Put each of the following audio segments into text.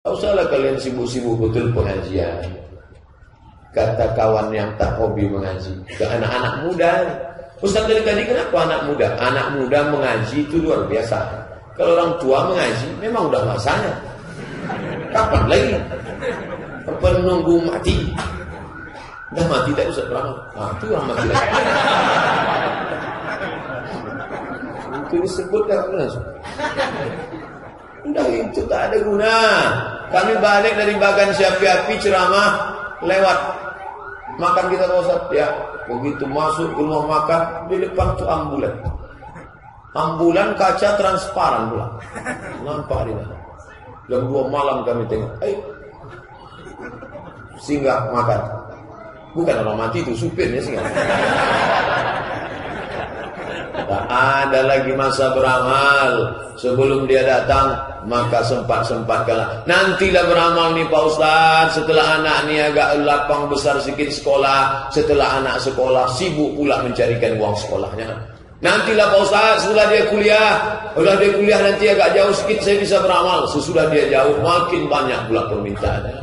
Tak usahlah kalian sibuk-sibuk betul pengajian. Kata kawan yang tak hobi mengaji. Ke anak-anak muda. Ustaz tadi tadi kenapa anak muda? Anak muda mengaji itu luar biasa. Kalau orang tua mengaji memang udah masanya. Kapan lagi? Penunggu mati. Dah mati tak usah beramal. Ah, itu orang mati lagi. itu disebutkan langsung. Udah itu tak ada guna. Kami balik dari bagan siapi api ceramah lewat. Makan kita Ustaz. Ya begitu masuk ke rumah makan di depan tu ambulan. Ambulan kaca transparan pula. Nampak di mana jam dua malam kami tengok. Ayo. Singgah makan. Bukan orang mati itu supirnya singgah tak ada lagi masa beramal. Sebelum dia datang maka sempat-sempatkanlah nantilah beramal nih Pak Ustaz. Setelah anak ni agak lapang besar sedikit sekolah setelah anak sekolah sibuk pula mencarikan uang sekolahnya. Nantilah Pak Ustaz setelah dia kuliah setelah dia kuliah nanti agak jauh sedikit saya bisa beramal. Sesudah dia jauh makin banyak pula permintaannya.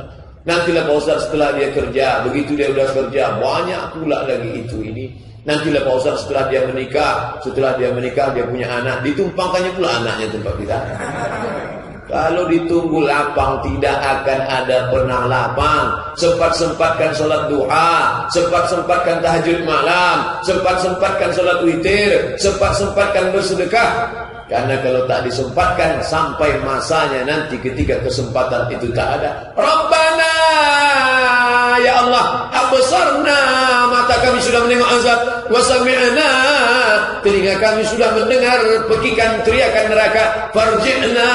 Nantilah Pak Ustaz setelah dia kerja begitu dia sudah kerja banyak pula lagi itu ini Nantilah Pak Ustaz setelah dia menikah, setelah dia menikah dia punya anak, ditumpangkannya pula anaknya tempat kita. Kalau ditunggu lapang tidak akan ada pernah lapang. Sempat-sempatkan sholat duha, sempat-sempatkan tahajud malam, sempat-sempatkan sholat witir, sempat-sempatkan bersedekah. Karena kalau tak disempatkan sampai masanya nanti ketika kesempatan itu tak ada. Rabbana ya Allah, absarna kami sudah menengok azab, wasami'na telinga kami sudah mendengar pekikan teriakan neraka, farji'na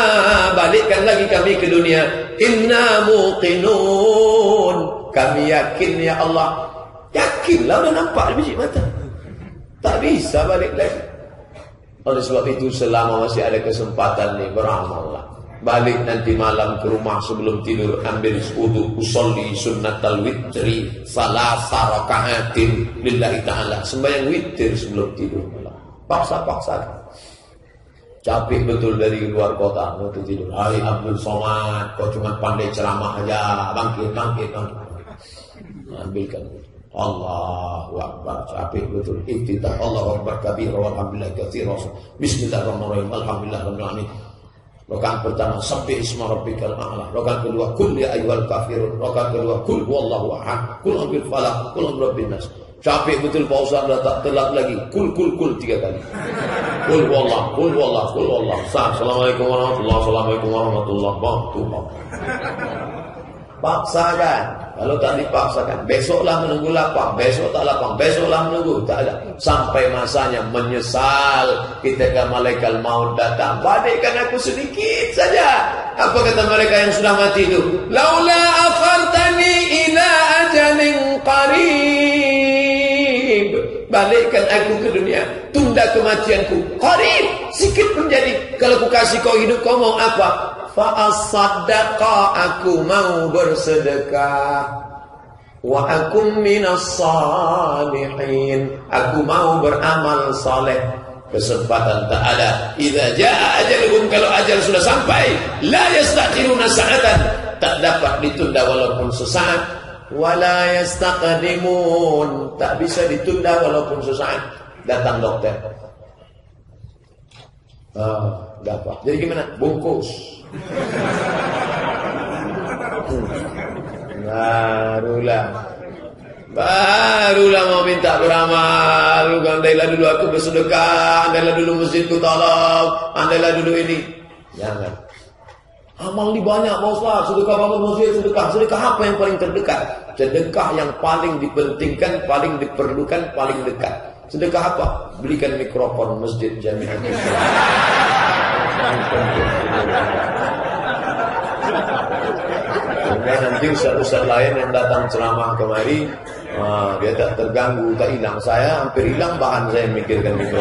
balikkan lagi kami ke dunia. Inna muqinun. Kami yakin ya Allah. Yakinlah udah nampak di biji mata. Tak bisa balik lagi. Oleh sebab itu selama masih ada kesempatan ni beramallah. Balik nanti malam ke rumah sebelum tidur ambil wudu usolli sunnatal witri salasa rakaatin lillahi taala. Sembahyang witir sebelum tidur malam. Paksa-paksa. Capek betul dari luar kota mau tidur. Hai Abdul Somad kau cuma pandai ceramah aja. Bangkit bangkit bangkit. Ambilkan. Allahu Akbar. Capek betul. Iftitah. Allah Akbar. Kabir walhamdulillah. Katsir Bismillahirrahmanirrahim. Alhamdulillah rabbil alamin Rokaan pertama sampai isma rabbikal a'la. Rokaan kedua kul ya ayyuhal kafirun. Rokaan kedua kul huwallahu ahad. Kul ambil falak, kul ambil rabbin nas. Capek betul Ustaz dah tak telat lagi. Kul kul kul tiga kali. Kul huwallah, kul huwallah, kul huwallah. Assalamualaikum warahmatullahi wabarakatuh. Assalamualaikum warahmatullahi wabarakatuh. Paksakan. Kalau tak dipaksakan, besoklah menunggu lapang, besok tak lapang, besoklah menunggu, tak ada. Sampai masanya menyesal ketika malaikat maut datang. Balikkan aku sedikit saja. Apa kata mereka yang sudah mati itu? Laula akhartani ila ajalin qarib. Balikkan aku ke dunia. Tunda kematianku. Qarib. Sikit pun jadi. Kalau aku kasih kau hidup, kau mau apa? Fa'asaddaqa aku mau bersedekah. Wa akum minas salihin Aku mau beramal saleh. Kesempatan tak ada. Iza ja'a ajaluhum Kalau ajal sudah sampai La yastakhiruna sa'atan. Tak dapat ditunda walaupun sesaat. Wala yastaqdimun Tak bisa ditunda walaupun sesaat. Datang dokter. Ah, dapat. Jadi gimana? Bungkus. Barulah. Barulah mau minta beramal. Andailah dulu aku bersedekah. Andailah dulu masjidku tolong. Andailah dulu ini. Jangan. Amal ini banyak Pak Ustaz. Sedekah bangun masjid sedekah. Sedekah apa yang paling terdekat? Sedekah yang paling dipentingkan Paling diperlukan Paling dekat. Sedekah apa? Belikan mikrofon masjid jami'ah Sehingga nanti ustaz-ustaz lain yang datang ceramah kemari uh, Dia tak terganggu, tak hilang. Saya hampir hilang bahan saya mikirkan itu